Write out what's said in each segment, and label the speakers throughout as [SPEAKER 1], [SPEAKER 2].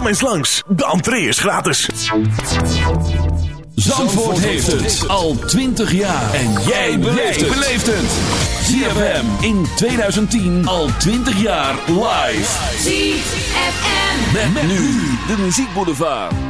[SPEAKER 1] Kom eens langs, de entree is gratis.
[SPEAKER 2] Zandvoort heeft het al 20 jaar. En jij beleeft het. ZFM in 2010 al 20 jaar live.
[SPEAKER 3] ZFM.
[SPEAKER 2] Met, met nu de muziekboulevard.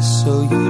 [SPEAKER 4] so
[SPEAKER 5] you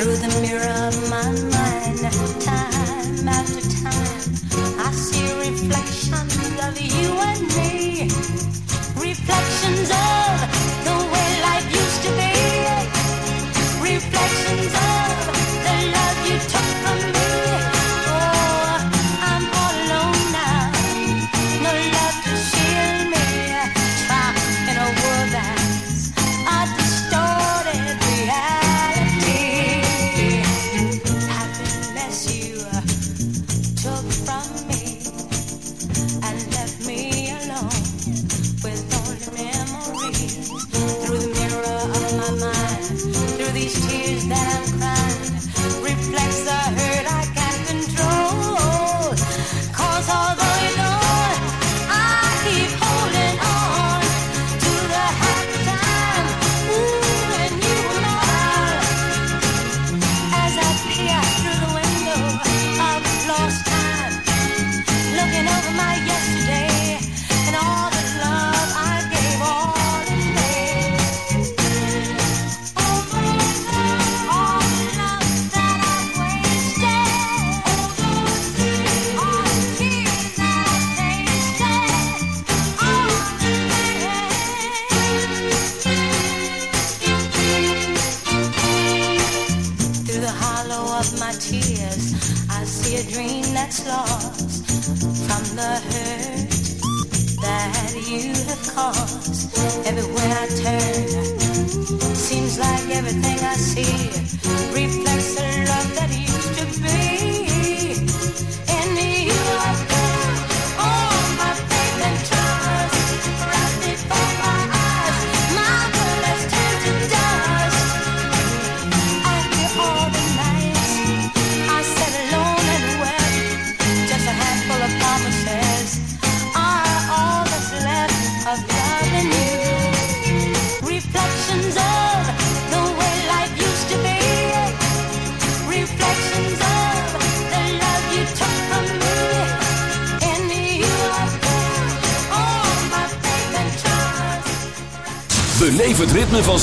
[SPEAKER 6] through the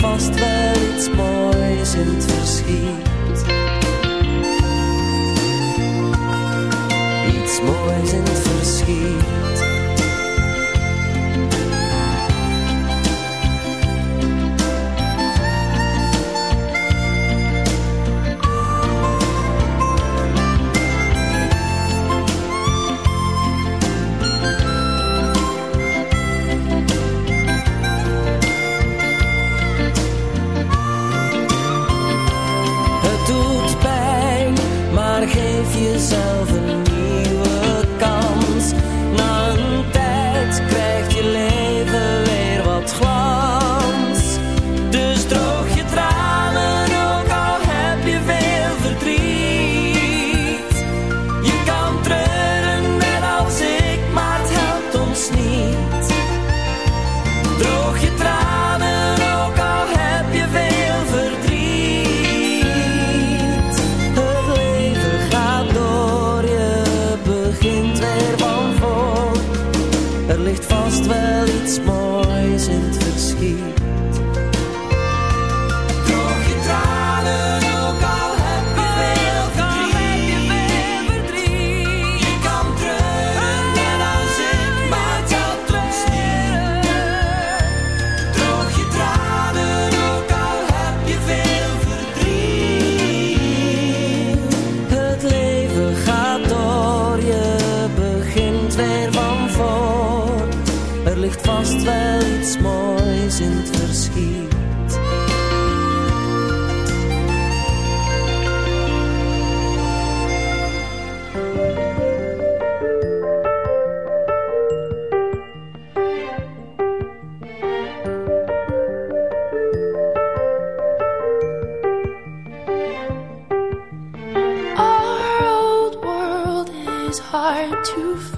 [SPEAKER 7] vast wel iets moois in het verschiet. Iets moois in het verschiet.
[SPEAKER 8] too far.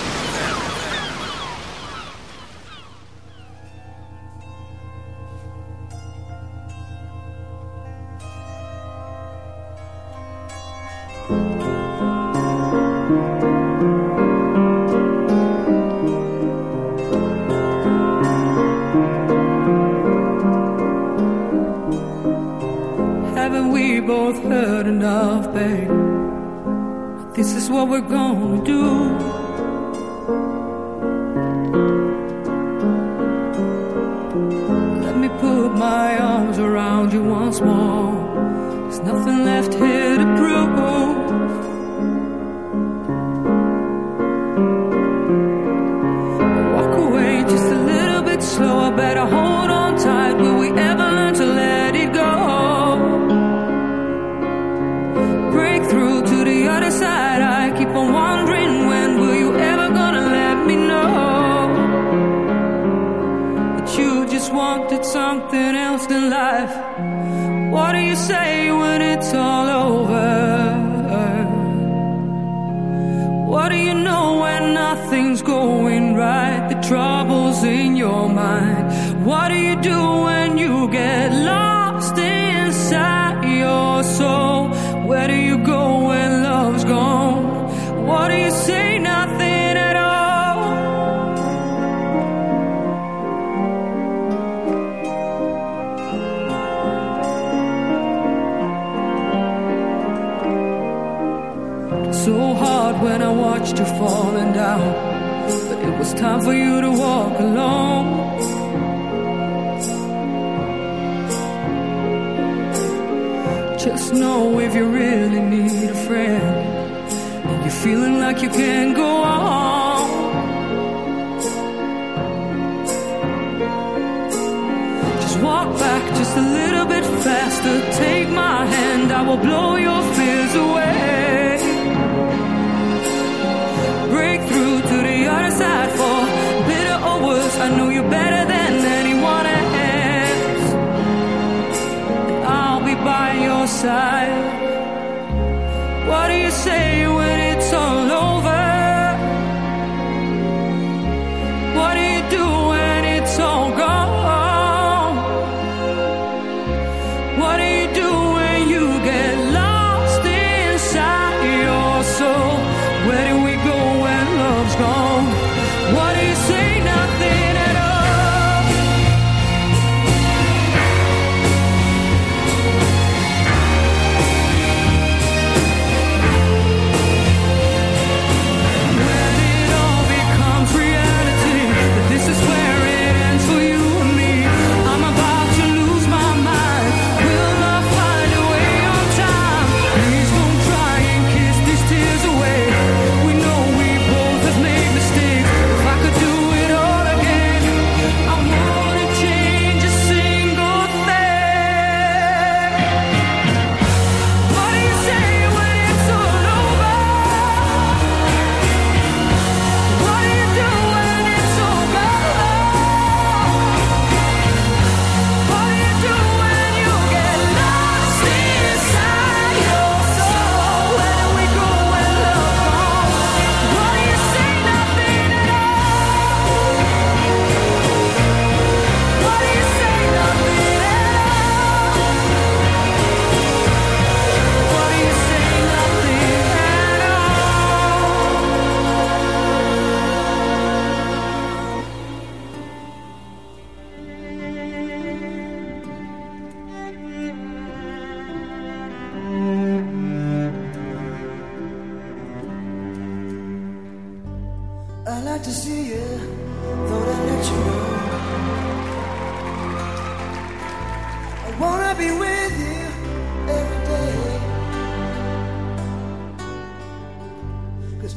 [SPEAKER 9] left here. can go on. Just walk back just a little bit faster. Take my hand, I will blow your fears away. Break through to the other side for bitter or worse. I know you better than anyone else. And I'll be by your side.